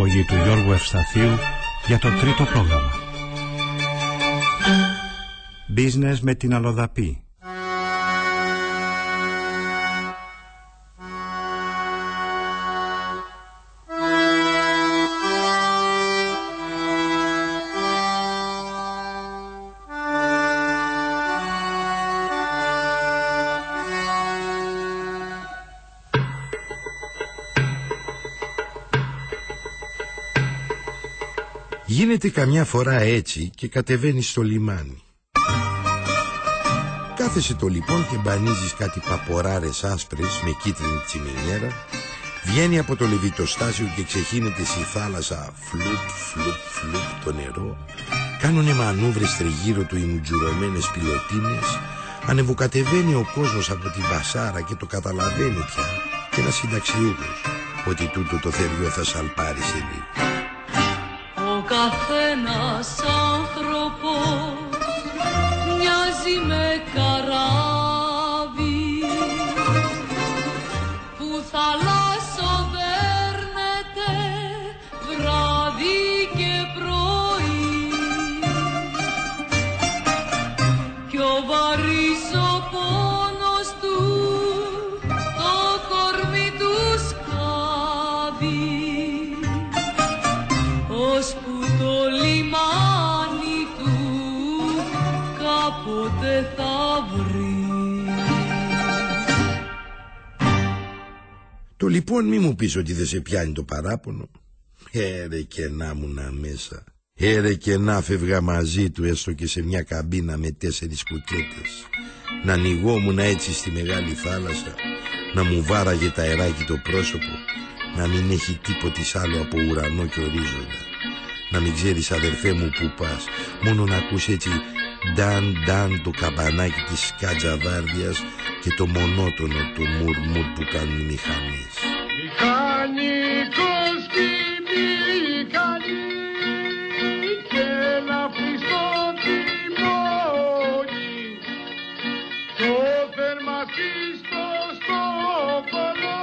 Παραγωγή του Γιώργου Ευσταθίου για το τρίτο πρόγραμμα. Business με την αλλοδαπή. Γίνεται καμιά φορά έτσι και κατεβαίνεις στο λιμάνι; Κάθεσαι το λοιπόν και μπανίζεις κάτι παποράρες άσπρες με κίτρινη τσιμινιέρα. Βγαίνει από το λεβιτοστάσιο και ξεχύνεται στη θάλασσα φλουπ φλουπ φλουπ το νερό. Κάνουνε μανούβρες τριγύρω του οι μουτζουρωμένες πιλωτίνες Ανεβοκατεβαίνει ο κόσμος από τη βασάρα και το καταλαβαίνει πια. Και ένας συνταξιούχος ότι τούτο το θεριό θα σαλπάρει σε λίγο καθένας άνθρωπος. Μοιάζει με κάποτε θα βρει. Το λοιπόν μη μου πεις ότι δεν σε πιάνει το παράπονο. Έρε και να να μέσα. Έρε και να φεύγα μαζί του έστω και σε μια καμπίνα με τέσσερις κουκέτες. Να ανοιγόμουν έτσι στη μεγάλη θάλασσα. Να μου βάραγε τα αεράκι το πρόσωπο. Να μην έχει τίποτε άλλο από ουρανό και ορίζοντα. Να μην ξέρεις αδερφέ μου που πας. Μόνο να ακούς έτσι νταν νταν το καμπανάκι της κατζαβάρδιας και το μονότονο το μουρμουρ που κάνουν οι μηχανές. Μηχανικός και μηχανής και ένα φλιστό τιμόνι το θερμασίστο στο κολό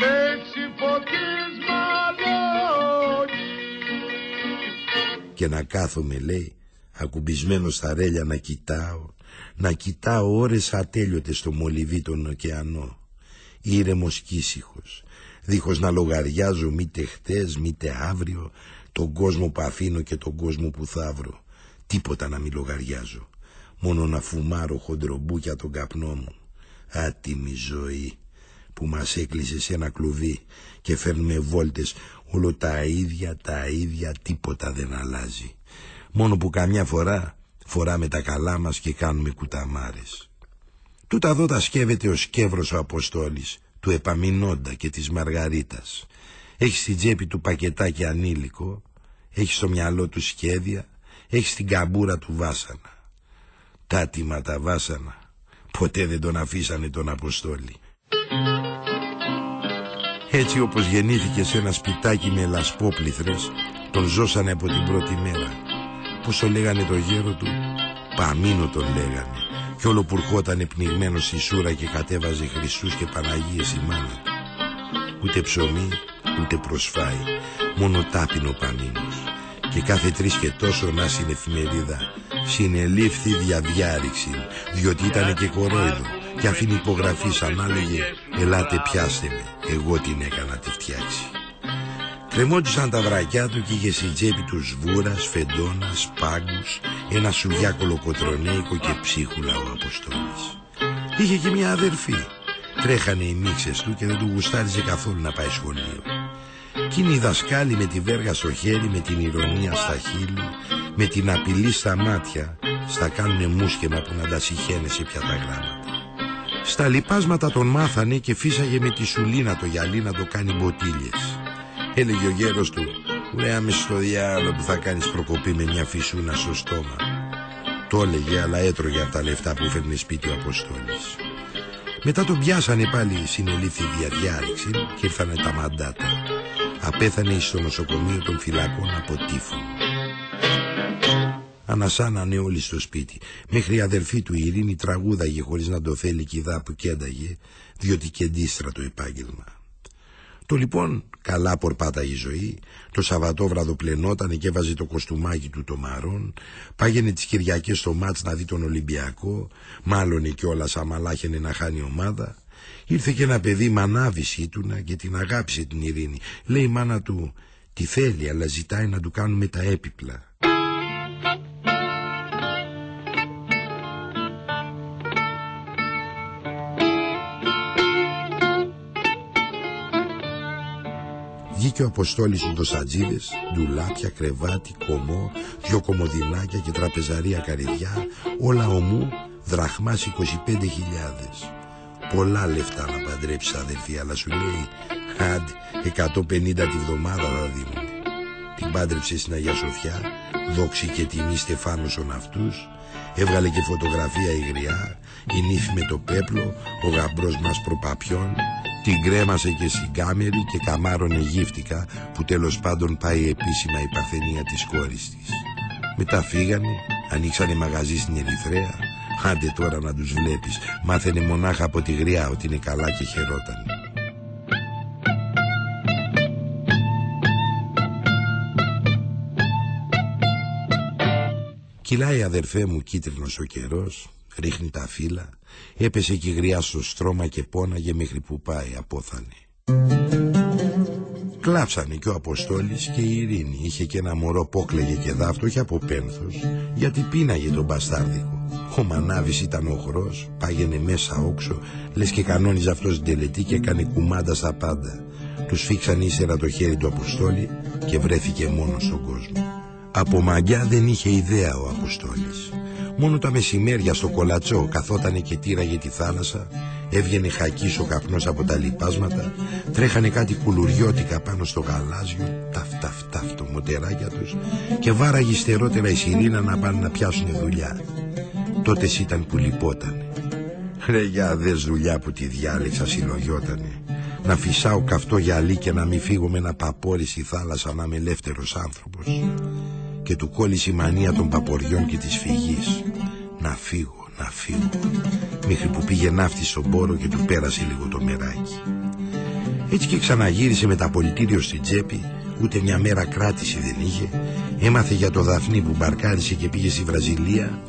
με ξυφωτής μαλώνει Και να κάθομαι λέει ακουμπισμένος στα ρέλια να κοιτάω να κοιτάω ώρες ατέλειωτες στο μολυβί τον ωκεανό ήρεμος και ήσυχος δίχως να λογαριάζω μήτε χτες μήτε αύριο τον κόσμο που αφήνω και τον κόσμο που θα βρω τίποτα να μην λογαριάζω μόνο να φουμάρω χοντρομπούκια τον καπνό μου. Άτιμη ζωή που μας έκλεισε σε ένα κλουβί και φέρνουμε βόλτες όλο τα ίδια τα ίδια τίποτα δεν αλλάζει μόνο που καμιά φορά φοράμε τα καλά μας και κάνουμε κουταμάρες. Τούτα εδώ τα σκεύεται ο σκεύρος ο Αποστόλης του Επαμινόντα και της Μαργαρίτας. Έχει στην τσέπη του πακετάκι ανήλικο έχει στο μυαλό του σχέδια έχει στην καμπούρα του βάσανα. Τάτιμα τα βάσανα ποτέ δεν τον αφήσανε τον Αποστόλη. Έτσι όπως γεννήθηκε σε ένα σπιτάκι με λασπόπληθρες τον ζώσανε από την πρώτη μέρα Πώς το λέγανε το γέρο του Παμίνο τον λέγανε Κι όλο που ερχότανε πνιγμένος στη σούρα Και κατέβαζε Χριστούς και Παναγίες η μάνα του. Ούτε ψωμί ούτε προσφάει Μόνο τάπινο Παμίνος Και κάθε τρεις και τόσο να στην εφημερίδα Συνελήφθη διαδιάρρηξη Διότι ήταν και κορόιδο. Και αφήνει υπογραφής σαν να έλεγε Ελάτε πιάστε με Εγώ την έκανα τη φτιάξει Κρεμόντουσαν τα βρακιά του και είχε στην τσέπη τους σβούρας, φεντόνας, πάγκους, ένα σουδιά κολοκοτρονέικο και ψίχουλα ο Αποστόλης. Είχε και μια αδερφή. Τρέχανε οι μίξες του και δεν του γουστάριζε καθόλου να πάει σχολείο. Κι είναι η δασκάλη με τη βέργα στο χέρι, με την ηρωνία στα χείλη, με την απειλή στα μάτια, στα κάνουνε μουσκεμα που να τα συχαίνεσαι πια τα γράμματα. Στα λιπάσματα τον μάθανε και φύσαγε με τη σουλίνα το γυαλί να το κάνει μποτίλιες. Έλεγε ο γέρος του, λέαμε στο διάλογο που θα κάνεις προκοπή με μια φυσούνα στο στόμα. Το έλεγε αλλά έτρωγε από τα λεφτά που φέρνει σπίτι ο Αποστόλης. Μετά τον πιάσανε πάλι συνελήφθη διαδιάρρηξη και ήρθανε τα μαντάτα. Απέθανε στο νοσοκομείο των φυλακών από τύφο. Ανασάνανε όλοι στο σπίτι. Μέχρι η αδερφή του η Ειρήνη τραγούδαγε χωρίς να το θέλει κηδά που κένταγε, διότι κεντίστρα το επάγγελμα. Το λοιπόν καλά πορπάταγε η ζωή, το Σαββατόβραδο πλενότανε και έβαζε το κοστούμάκι του το μαρών, πάγαινε τις Κυριακές στο μάτς να δει τον Ολυμπιακό, μάλλον κιόλας αμαλάχαινε να χάνει ομάδα. Ήρθε και ένα παιδί μανάβηση ήτουνα και την αγάπησε την Ειρήνη. Λέει η μάνα του, τη θέλει αλλά ζητάει να του κάνουμε τα έπιπλα. Βγήκε ο Αποστόλης με δοσατζίδες, ντουλάπια, κρεβάτι, κομμό, δυο κομμωδινάκια και τραπεζαρία καρυδιά, όλα ομού δραχμάς 25.000. Πολλά λεφτά να παντρέψεις αδελφή, αλλά σου λέει, άντε, 150 τη βδομάδα θα δίνουν. Την πάντρεψες στην Αγία Σοφιά, δόξη και τιμή Στεφάνωσον αυτούς, έβγαλε και φωτογραφία υγριά, η νύφη με το πέπλο, ο γαμπρός μας προπαπιών, την κρέμασε και στην κάμερη και καμάρωνε γύφτικα που τέλος πάντων πάει επίσημα η παρθενία της κόρης της. Μετά φύγανε, ανοίξανε μαγαζί στην Ερυθρέα. Άντε τώρα να τους βλέπεις, μάθαινε μονάχα από τη γριά ότι είναι καλά και χαιρόταν. Κυλάει αδερφέ μου κίτρινος ο καιρός, ρίχνει τα φύλλα, έπεσε και γριά στο στρώμα και πόναγε μέχρι που πάει απόθανε. Κλάψανε και ο Αποστόλης και η Ειρήνη είχε και ένα μωρό πόκλεγε και δάφτω όχι από πένθος γιατί πίναγε τον μπαστάρδικο. Ο Μανάβης ήταν οχρός, πάγαινε μέσα όξο, λες και κανόνιζε αυτός την τελετή και έκανε κουμάντα στα πάντα. Τους φίξαν ύστερα το χέρι του Αποστόλη και βρέθηκε μόνος στον κόσμο. Από μαγιά δεν είχε ιδέα ο Αποστόλης. Μόνο τα μεσημέρια στο κολατσό καθότανε και τύραγε τη θάλασσα, έβγαινε χακής ο καπνός από τα λιπάσματα, τρέχανε κάτι κουλουριώτικα πάνω στο γαλάζιο, ταφ ταφ ταφ το μοτεράκια τους και βάραγε στερότερα η σιρήνα να πάνε να πιάσουν δουλειά. Τότε ήταν που λυπότανε. Ρε για δες δουλειά που τη διάλεξα συλλογιότανε. Να φυσάω καυτό γυαλί και να μην φύγω με ένα παπόρι στη θάλασσα να είμαι ελεύθερος άνθρωπος και του κόλλησε η μανία των παποριών και της φυγής. Να φύγω, να φύγω, μέχρι που πήγε ναύτης στον πόρο και του πέρασε λίγο το μεράκι. Έτσι και ξαναγύρισε με τα πολιτήριο στην τσέπη, ούτε μια μέρα κράτηση δεν είχε, έμαθε για το Δαφνί που μπαρκάρισε και πήγε στη Βραζιλία,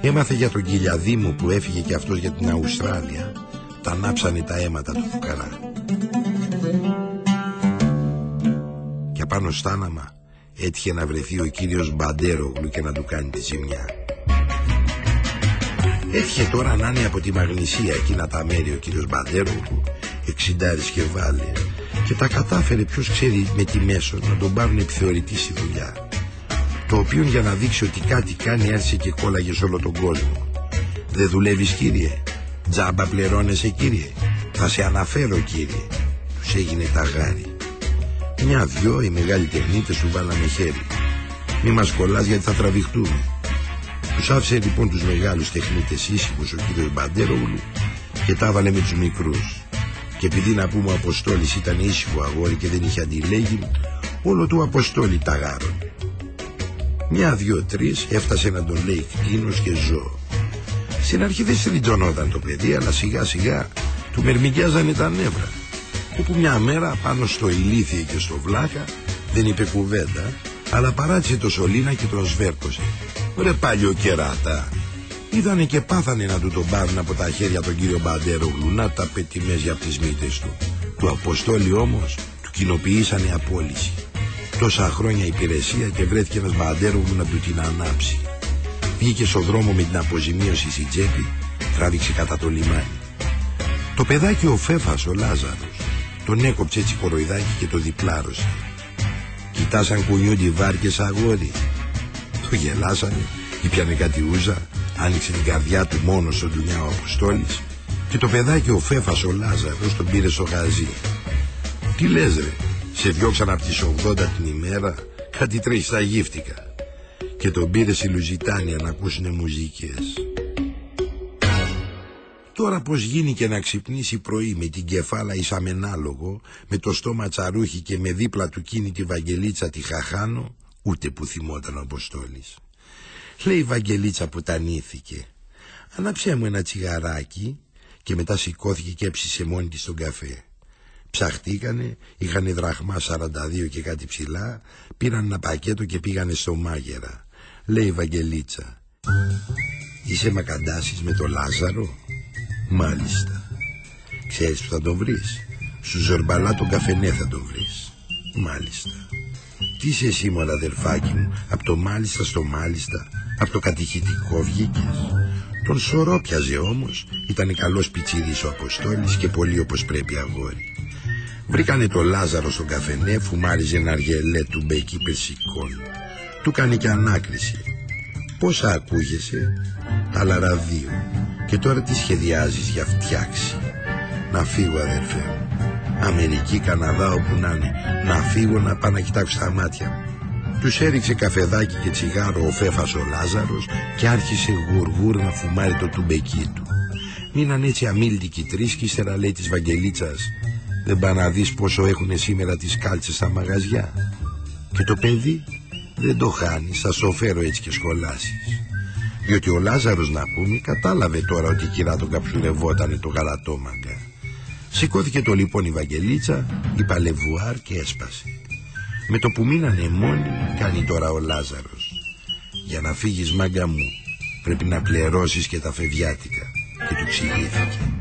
έμαθε για τον Κυλιαδήμο που έφυγε και αυτός για την Αουστράλια, τα ανάψανε τα αίματα του φουκαρά. Και απάνω στάναμα έτυχε να βρεθεί ο κύριος Μπαντέρογλου και να του κάνει τη ζημιά. Έτυχε τώρα να είναι από τη Μαγνησία εκείνα τα μέρη ο κύριος Μπαντέρογλου, εξιντάρις και βάλε, και τα κατάφερε ποιος ξέρει με τι μέσο να τον πάρουν επιθεωρητή στη δουλειά. Το οποίο για να δείξει ότι κάτι κάνει άρχισε και κόλλαγε σε όλο τον κόσμο. Δεν δουλεύεις κύριε, τζάμπα πληρώνεσαι κύριε, θα σε αναφέρω κύριε. Τους έγινε τα γάρι. Μια-δυο οι μεγάλοι τεχνίτες σου βάλανε χέρι. Μη μας κολλάς γιατί θα τραβηχτούμε. Τους άφησε λοιπόν τους μεγάλους τεχνίτες ήσυχους ο κύριος Μπαντέρογλου και τα έβαλε με τους μικρούς. Και επειδή να πούμε ο Αποστόλης ήταν ήσυχο αγόρι και δεν είχε αντιλέγει, όλο του Αποστόλη τα γάρον. Μια, δυο, τρεις έφτασε να τον λέει κτίνος και ζώο. Στην αρχή δεν στριτζωνόταν το παιδί, αλλά σιγά σιγά του μερμικιάζανε τα νεύρα όπου μια μέρα πάνω στο ηλίθιε και στο βλάκα δεν είπε κουβέντα αλλά παράτησε το σωλήνα και τον σβέρκωσε ρε πάλι ο κεράτα είδανε και πάθανε να του τον πάρουν από τα χέρια τον κύριο Μπαντέρο να τα πετιμές για τις μύτες του. Του Αποστόλη όμως του κοινοποιήσανε απόλυση. Τόσα χρόνια υπηρεσία και βρέθηκε ένας Μπαντέρογλου να του την ανάψει. Βγήκε στο δρόμο με την αποζημίωση στη τσέπη τράβηξε κατά το λιμάνι. Το παιδάκι ο Φέφας ο Λάζαρος τον έκοψε έτσι κοροϊδάκι και το διπλάρωσε. Κοιτάσαν κουνιούντι βάρκες αγόρι. Το γελάσανε, ήπιανε κάτι ούζα, άνοιξε την καρδιά του μόνος στον δουλειά ο Αποστόλης Και το παιδάκι ο Φέφας ο Λάζαρος τον πήρε στο γαζί. Τι λες ρε, σε διώξαν από τις 80 την ημέρα, κάτι τρέχει στα γύφτηκα. Και τον πήρε στη Λουζιτάνια να ακούσουνε μουζικές. Τώρα πως γίνει και να ξυπνήσει πρωί με την κεφάλα ισαμενάλογο, με το στόμα τσαρούχι και με δίπλα του κίνη τη Βαγγελίτσα τη Χαχάνο, ούτε που θυμόταν ο Αποστόλης. Λέει η Βαγγελίτσα που τανήθηκε. Ανάψε μου ένα τσιγαράκι και μετά σηκώθηκε και έψησε μόνη της τον καφέ. Ψαχτήκανε, είχαν δραχμά 42 και κάτι ψηλά, πήραν ένα πακέτο και πήγανε στο μάγερα. Λέει η Βαγγελίτσα. Είσαι μακαντάσεις με το Λάζαρο; Μάλιστα. Ξέρεις που θα τον βρεις; Σου ζορμπαλά τον καφενέ θα τον βρεις. Μάλιστα. Τι είσαι εσύ μόνο αδερφάκι μου, από το μάλιστα στο μάλιστα, από το κατηχητικό βγήκες. Τον σωρό πιαζε όμως, ήταν καλός πιτσίδης ο Αποστόλης και πολύ όπως πρέπει αγόρι. Βρήκανε το Λάζαρο στον καφενέ, φουμάριζε ένα αργελέ του μπέκι περσικών. Του κάνει και ανάκριση. Πόσα ακούγεσαι, αλλά δύο. Και τώρα τι σχεδιάζεις για φτιάξει. Να φύγω αδερφέ μου. Αμερική, Καναδά, όπου να είναι. Να φύγω να πάω να κοιτάξω στα μάτια μου. Τους έριξε καφεδάκι και τσιγάρο ο Φέφας ο Λάζαρος και άρχισε γουργούρ να φουμάρει το τουμπεκί του. Μείναν έτσι αμήλτικοι τρεις και ύστερα λέει της Βαγγελίτσας «Δεν πά να δεις πόσο έχουν σήμερα τις κάλτσες στα μαγαζιά». Και το παιδί δεν το χάνει, θα σου φέρω έτσι και σχολάσεις. Διότι ο Λάζαρος να πούμε κατάλαβε τώρα ότι η κυρά τον καψουρευότανε το γαλατόμαγκα. Σηκώθηκε το λοιπόν η Βαγγελίτσα, η παλεβουάρ και έσπασε. Με το που μείνανε μόνοι κάνει τώρα ο Λάζαρος. Για να φύγεις μάγκα μου πρέπει να πληρώσεις και τα φευγιάτικα. Και του ξηγήθηκε.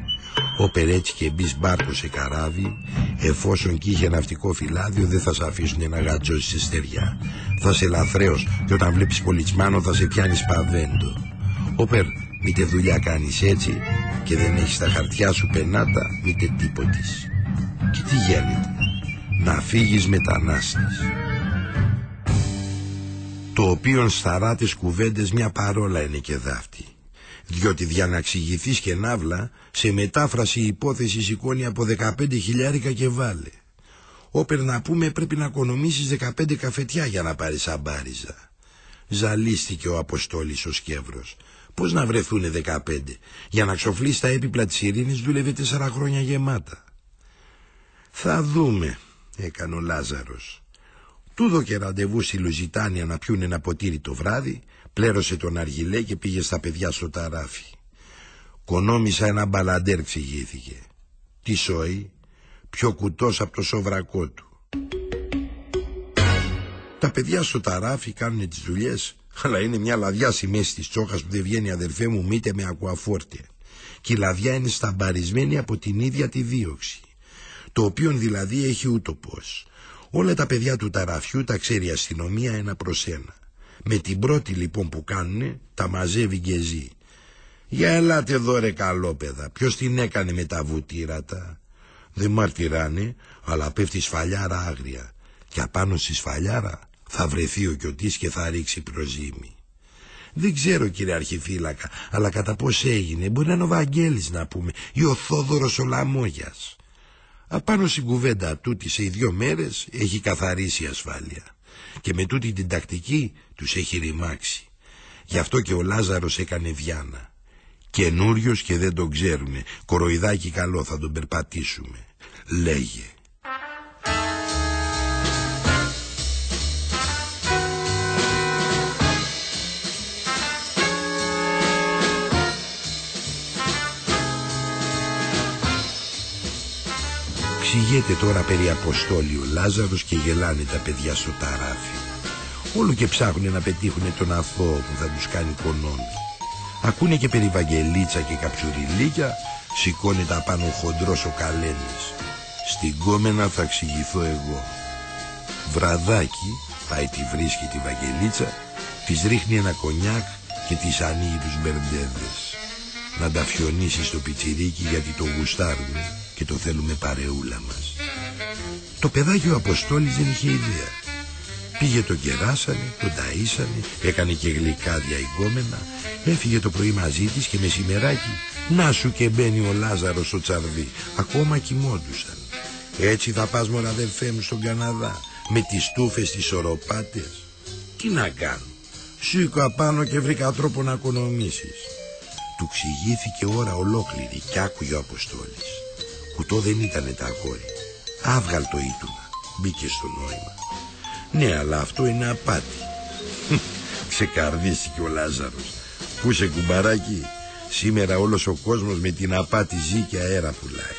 Ο Περέτσι και μπει μπάρκο σε καράβι, εφόσον κι είχε ναυτικό φυλάδιο, δεν θα σε αφήσουν να γατζώσεις σε στεριά. Θα σε λαθρέως και όταν βλέπεις πολιτσμάνο θα σε πιάνεις παβέντο. Όπερ, μήτε δουλειά κάνεις έτσι και δεν έχεις τα χαρτιά σου πενάτα, μήτε τίποτης. Και τι γίνεται, να φύγεις μετανάστης. Το οποίον σταρά τις κουβέντες μια παρόλα είναι και δάφτη διότι για να εξηγηθείς και ναύλα, σε μετάφραση η υπόθεση σηκώνει από 15 χιλιάρικα και βάλε. Όπερ να πούμε πρέπει να οικονομήσεις 15 καφετιά για να πάρεις αμπάριζα. Ζαλίστηκε ο Αποστόλης ο Σκεύρος. Πώς να βρεθούνε 15. Για να ξοφλήσει τα έπιπλα της ειρήνης δούλευε τέσσερα χρόνια γεμάτα. Θα δούμε, έκανε ο Λάζαρος. Τούδο και ραντεβού στη Λουζιτάνια να πιούν ένα ποτήρι το βράδυ Πλέρωσε τον αργιλέ και πήγε στα παιδιά στο ταράφι. Κονόμησα ένα μπαλαντέρ ξηγήθηκε. Τι σόι, πιο κουτός από το σοβρακό του. Τα παιδιά στο ταράφι κάνουν τις δουλειές, αλλά είναι μια λαδιά στη μέση της τσόχας που δεν βγαίνει αδερφέ μου μήτε με ακουαφόρτια. Και η λαδιά είναι σταμπαρισμένη από την ίδια τη δίωξη. Το οποίο δηλαδή έχει ούτω πώς. Όλα τα παιδιά του ταραφιού τα ξέρει η αστυνομία ένα προς ένα. Με την πρώτη λοιπόν που κάνουνε τα μαζεύει και ζει. Για ελάτε εδώ ρε καλόπεδα. Ποιος την έκανε με τα βουτήρατα. Δεν μαρτυράνε αλλά πέφτει σφαλιάρα άγρια. Και απάνω στη σφαλιάρα θα βρεθεί ο κιωτής και θα ρίξει προζήμη. Δεν ξέρω κύριε Αρχιφύλακα, αλλά κατά πώς έγινε, μπορεί να είναι ο Βαγγέλης να πούμε, ή ο Θόδωρος ο Λαμόγιας. Απάνω στην κουβέντα τούτη σε δύο μέρες έχει καθαρίσει η ασφάλεια και με τούτη την τακτική τους έχει ρημάξει. Γι' αυτό και ο Λάζαρος έκανε βιάνα. Καινούριος και δεν τον ξέρουμε. Κοροϊδάκι καλό θα τον περπατήσουμε. Λέγε. Ξηγέται τώρα περί Αποστόλη ο Λάζαρος και γελάνε τα παιδιά στο ταράφι. Όλο και ψάχνουν να πετύχουν τον αθώο που θα τους κάνει κονόμι. Ακούνε και περί Βαγγελίτσα και καψουριλίκια, σηκώνεται απάνω χοντρός ο Καλένης. Στην κόμενα θα εξηγηθώ εγώ. Βραδάκι πάει τη βρίσκει τη Βαγγελίτσα, της ρίχνει ένα κονιάκ και της ανοίγει τους μπερντέδες. Να τα φιονίσει στο πιτσιρίκι γιατί το γουστάρουν και το θέλουμε παρεούλα μας. Το παιδάκι ο Αποστόλης δεν είχε ιδέα. Πήγε τον κεράσανε, τον ταΐσανε, έκανε και γλυκά διαγκόμενα, έφυγε το πρωί μαζί της και μεσημεράκι Να σου και μπαίνει ο Λάζαρος στο τσαρδί. Ακόμα κοιμόντουσαν. Έτσι θα πας μωρά αδελφέ μου στον Καναδά. Με τις στούφες τις οροπάτες. Τι να κάνω. Σήκω απάνω και βρήκα τρόπο να οικονομήσεις. Του ξηγήθηκε ώρα ολόκληρη και άκουγε ο Αποστόλης. Κουτό δεν ήτανε τα αγόρι. Άβγαλτο ήτουνα. Μπήκε στο νόημα. Ναι, αλλά αυτό είναι απάτη. Ξεκαρδίστηκε ο Λάζαρος. Κούσε κουμπαράκι; Σήμερα όλος ο κόσμος με την απάτη ζει και αέρα πουλάει.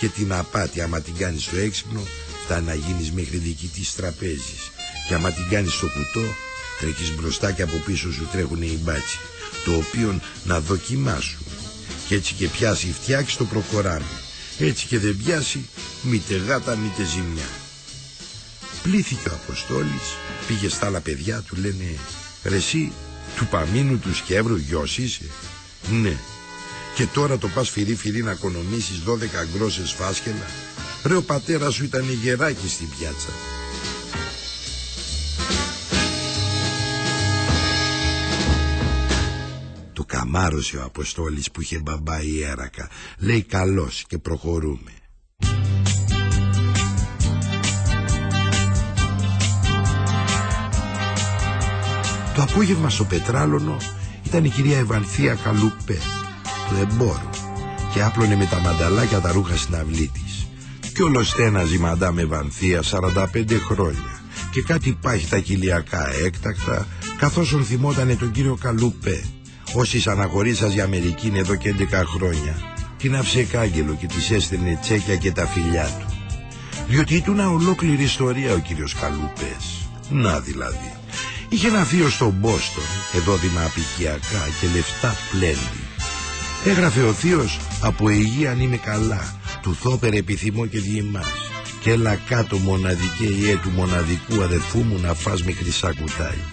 Και την απάτη άμα την κάνεις στο έξυπνο θα να γίνεις μέχρι διοικητής τραπέζης. Και άμα την κάνεις στο κουτό τρέχεις μπροστά και από πίσω σου τρέχουν οι μπάτσι. Το οποίο να δοκιμάσουν. Και έτσι και πιάσει φτιάξεις το προχωράμε. Έτσι και δεν πιάσει μήτε γάτα μήτε ζημιά. Πλήθηκε ο Αποστόλης, πήγε στα άλλα παιδιά του λένε «Ρε εσύ, του Παμίνου του Σκεύρου γιος είσαι» «Ναι». Και τώρα το πας φυρί φυρί να οικονομήσεις 12 γκρόσες φάσκελα. Ρε ο πατέρας σου ήταν γεράκι στην πιάτσα. Του καμάρωσε ο Αποστόλης που είχε μπαμπά ιέρακα. Λέει καλός και προχωρούμε. Το απόγευμα στο Πετράλωνο ήταν η κυρία Ευανθία Καλούπες. Του εμπόρου και άπλωνε με τα μανταλάκια τα ρούχα στην αυλή της. Κι όλος στέναζε η μαντά με Ευανθία 45 χρόνια. Και κάτι τα κοιλιακά έκτακτα καθώς τον θυμότανε τον κύριο Καλούπε. Όσοι αναχωρήσας για Αμερική εδώ και 11 χρόνια. Την άφησε κάγκελο και της έστελνε τσέκια και τα φιλιά του. Διότι ήταν ολόκληρη ιστορία ο κύριος Καλούπες. Να δηλαδή Είχε ένα θείο στον Μπόστον, εδώ απικιακά και λεφτά πλέντη. Έγραφε ο θείος από υγεία αν είμαι καλά, του θόπερ επιθυμώ και διημάς. Και έλα κάτω μοναδικέ ιέ του μοναδικού αδερφού μου να φας με χρυσά κουτάλι.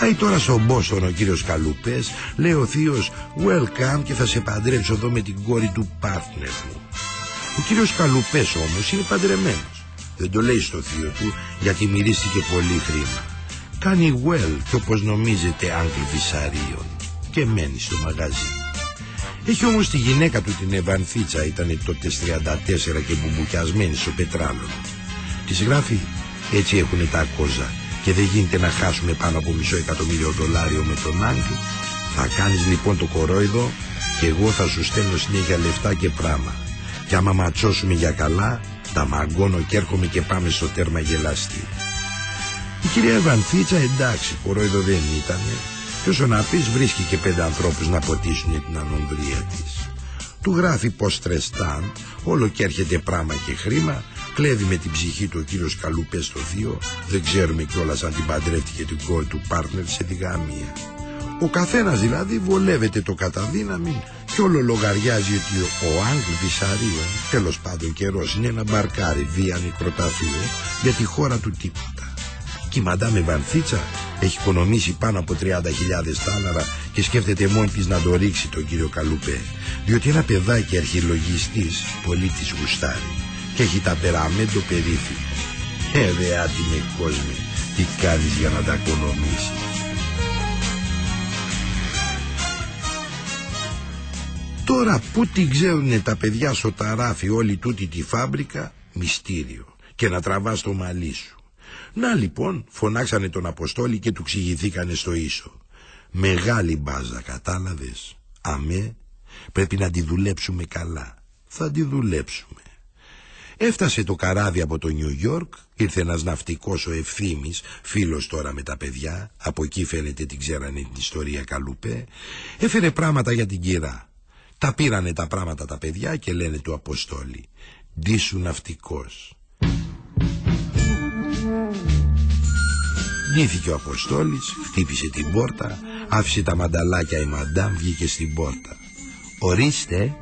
Πάει τώρα στον Μπόστον ο κύριος Καλουπές, λέει ο θείος welcome και θα σε παντρέψω εδώ με την κόρη του partner μου. Ο κύριος Καλουπές όμως είναι παντρεμένος. Δεν το λέει στο θείο του γιατί μυρίστηκε πολύ χρήμα κάνει well και όπως νομίζετε άγγλοι φυσαρίων και μένει στο μαγαζί. Έχει όμως τη γυναίκα του την Ευανθίτσα, ήταν τότε 34 και μπουμπουκιασμένη στο πετράλο. Της γράφει έτσι έχουν τα κόζα και δεν γίνεται να χάσουμε πάνω από μισό εκατομμύριο δολάριο με τον Άγγλο. Θα κάνεις λοιπόν το κορόιδο και εγώ θα σου στέλνω συνέχεια λεφτά και πράμα. Και άμα ματσώσουμε για καλά, τα μαγκώνω και έρχομαι και πάμε στο τέρμα γελαστή. Η κυρία Βανθίτσα εντάξει, κορόιδο δεν ήταν. Και όσο να πεις βρίσκει και πέντε ανθρώπους να ποτίσουν την ανομβρία της. Του γράφει πως τρεστάν, όλο και έρχεται πράμα και χρήμα, κλέβει με την ψυχή του ο κύριος Καλούπες στο θείο, δεν ξέρουμε κιόλας αν την παντρεύτηκε την κόρη του πάρνερ σε τη γαμία. Ο καθένας δηλαδή βολεύεται το καταδύναμη και όλο λογαριάζει ότι ο Άγγλ Βυσαρίων, τέλος πάντων καιρός, είναι ένα μπαρκάρι βία νεκροταφείο για τη χώρα του τίποτα. Και η Μαντάμε Βανθίτσα έχει οικονομήσει πάνω από 30.000 τάλαρα και σκέφτεται μόνη της να το ρίξει τον κύριο Καλουπέ. Διότι ένα παιδάκι αρχιλογιστής πολύ της γουστάρει και έχει τα περαμέντο περίφη. Ε, δε άτιμε κόσμε, τι κάνεις για να τα οικονομήσεις. Τώρα πού την ξέρουνε τα παιδιά στο ταράφι όλη τούτη τη φάμπρικα, μυστήριο. Και να τραβάς το μαλλί σου. Να λοιπόν φωνάξανε τον Αποστόλη και του ξηγηθήκανε στο ίσο. Μεγάλη μπάζα κατάλαβες; Αμέ πρέπει να τη δουλέψουμε καλά. Θα τη δουλέψουμε. Έφτασε το καράβι από το Νιου Γιόρκ, ήρθε ένας ναυτικός ο Ευθύμης, φίλος τώρα με τα παιδιά, από εκεί φαίνεται την ξέρανε την ιστορία Καλουπέ, έφερε πράγματα για την κυρά. Τα πήρανε τα πράγματα τα παιδιά και λένε του Αποστόλη, ντύσου ναυτικός. Νήθηκε ο Αποστόλης, χτύπησε την πόρτα, άφησε τα μανταλάκια η μαντάμ, βγήκε στην πόρτα. «Ορίστε,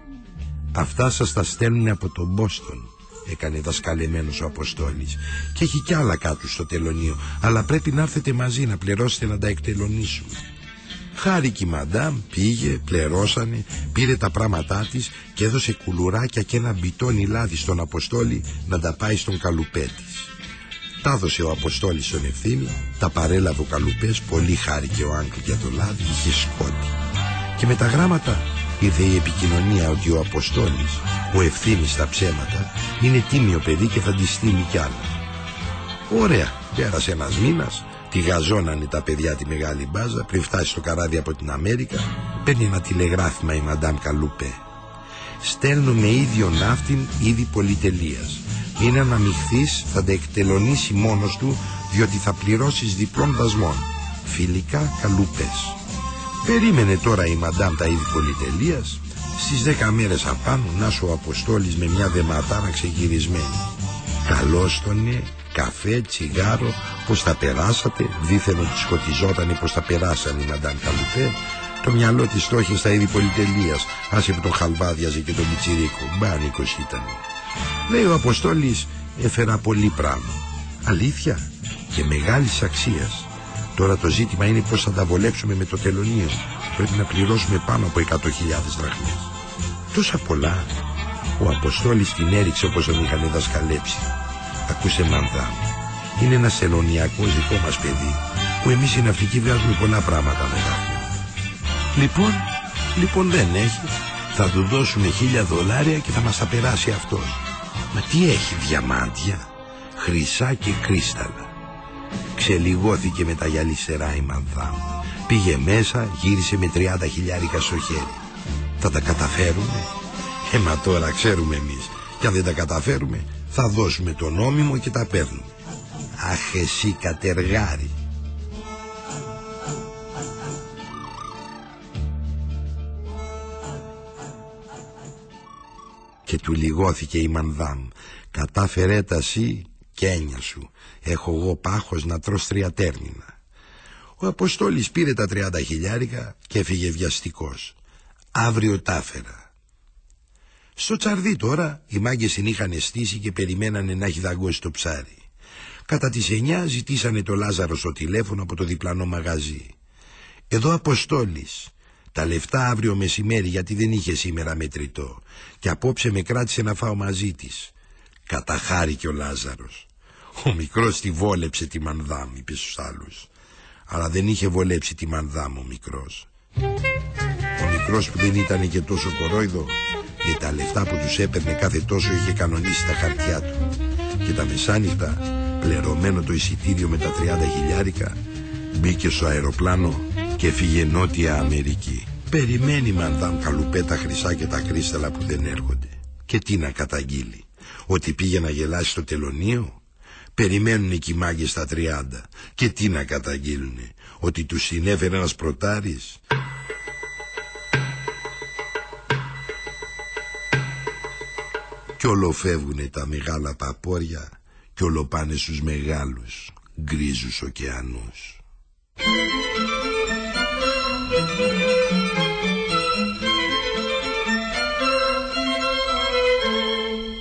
αυτά σας τα στέλνουν από τον Μπόστον», έκανε δασκαλεμένος ο Αποστόλης. «Και έχει κι άλλα κάτω στο τελωνίο, αλλά πρέπει να έρθετε μαζί να πληρώσετε να τα εκτελονίσουμε». Χάρηκε η μαντάμ, πήγε, πληρώσανε, πήρε τα πράγματά της και έδωσε κουλουράκια και ένα μπιτόνι λάδι στον Αποστόλη να τα πάει στον καλουπέ τα έδωσε ο Αποστόλης στον ευθύνη, τα παρέλαβε ο Καλουπές, πολύ χάρηκε ο Άγκλ για το λάδι, είχε σκότη. Και με τα γράμματα ήρθε η επικοινωνία ότι ο Αποστόλης, ο ευθύνη στα ψέματα, είναι τίμιο παιδί και θα τη στείλει κι άλλο. Ωραία, πέρασε ένας μήνας, τη γαζώνανε τα παιδιά τη μεγάλη μπάζα πριν φτάσει στο καράβι από την Αμέρικα, παίρνει ένα τηλεγράφημα η Μαντάμ Καλούπε. Στέλνουμε ίδιο ναύτην ήδη πολυτελείας. Είναι αναμειχθείς, θα τα εκτελονίσει μόνος του, διότι θα πληρώσεις διπλών δασμών. Φιλικά καλούπες. Περίμενε τώρα η Μαντάμ τα είδη πολυτελείας. Στις δέκα μέρες απάνω να σου ο Αποστόλης με μια δεματάρα ξεγυρισμένη Καλώς τον ναι, καφέ, τσιγάρο, πως τα περάσατε. Δίθεν ότι σκοτιζότανε πως τα περάσαν η Μαντάμ Καλουπέ. Το μυαλό της το είχε στα είδη πολυτελείας. Άσε που τον χαλβάδιαζε και τον πιτσιρίκο Μπάνικος ήταν Λέει ο Αποστόλης έφερα πολύ πράγμα Αλήθεια και μεγάλης αξίας Τώρα το ζήτημα είναι πώς θα τα βολέψουμε με το τελωνίο. Πρέπει να πληρώσουμε πάνω από 100.000 δραχμές. Τόσα πολλά. Ο Αποστόλης την έριξε όπως τον είχαν δασκαλέψει. Ακούσε μανδά. Είναι ένας τελωνιακός δικό μας παιδί που εμείς οι ναυτικοί βγάζουμε πολλά πράγματα μετά. Λοιπόν, λοιπόν δεν έχει. Θα του δώσουμε χίλια δολάρια και θα μας τα περάσει αυτός. Μα τι έχει διαμάντια, χρυσά και κρίσταλα. Ξελιγώθηκε με τα γυαλιστερά η Μανδάμ. Πήγε μέσα, γύρισε με 30 χιλιάρικα στο χέρι. Θα τα καταφέρουμε; Ε, μα τώρα ξέρουμε εμείς. Και αν δεν τα καταφέρουμε, θα δώσουμε το νόμιμο και τα παίρνουμε. Αχ, εσύ κατεργάρι. Και του λιγώθηκε η Μανδάμ. Κατάφερε τα σύ έννοια σου. Έχω εγώ πάχος να τρως τρία τέρνινα. Ο Αποστόλης πήρε τα τριάντα χιλιάρικα και έφυγε βιαστικός. Αύριο τάφερα. Στο τσαρδί τώρα οι μάγκες την είχαν στήσει και περιμένανε να έχει δαγκώσει το ψάρι. Κατά τις εννιά ζητήσανε το Λάζαρος στο τηλέφωνο από το διπλανό μαγαζί. Εδώ Αποστόλης. Τα λεφτά αύριο μεσημέρι γιατί δεν είχε σήμερα μετρητό. Και απόψε με κράτησε να φάω μαζί της. Καταχάρηκε ο Λάζαρος. Ο μικρός τη βόλεψε τη μανδάμ, είπε στους άλλους. Αλλά δεν είχε βολέψει τη μανδάμ ο μικρός. Ο μικρός που δεν ήταν και τόσο κορόιδο, για τα λεφτά που τους έπαιρνε κάθε τόσο είχε κανονίσει τα χαρτιά του. Και τα μεσάνυχτα, πληρωμένο το εισιτήριο με τα 30 χιλιάρικα, μπήκε στο αεροπλάνο και φύγε Νότια Αμερική. Περιμένει μανδάμ καλουπέ τα χρυσά και τα κρίσταλα που δεν έρχονται. Και τι να καταγγείλει, ότι πήγε να γελάσει στο τελωνίο; Περιμένουν οι μάγκες στα τριάντα. Και τι να καταγγείλουνε, ότι τους συνέφερε ένας προτάρης; Κι όλο φεύγουνε τα μεγάλα παπόρια κι όλο πάνε στους μεγάλους γκρίζους ωκεανούς.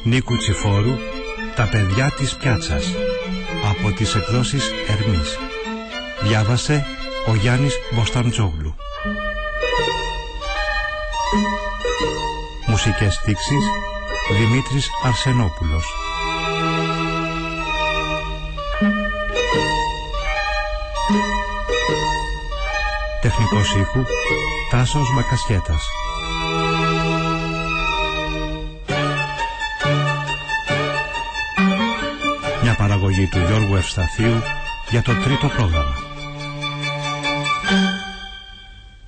Νίκου Τσιφόρου τα παιδιά της πιάτσας από τις εκδόσεις Ερμής. Διάβασε ο Γιάννης Μποσταντζόγλου. Μουσικές στίξεις Δημήτρης Αρσενόπουλος Τεχνικός ήχου Τάσος Μακασχέτας παραγωγή του Γιώργου Ευσταθίου για το τρίτο πρόγραμμα.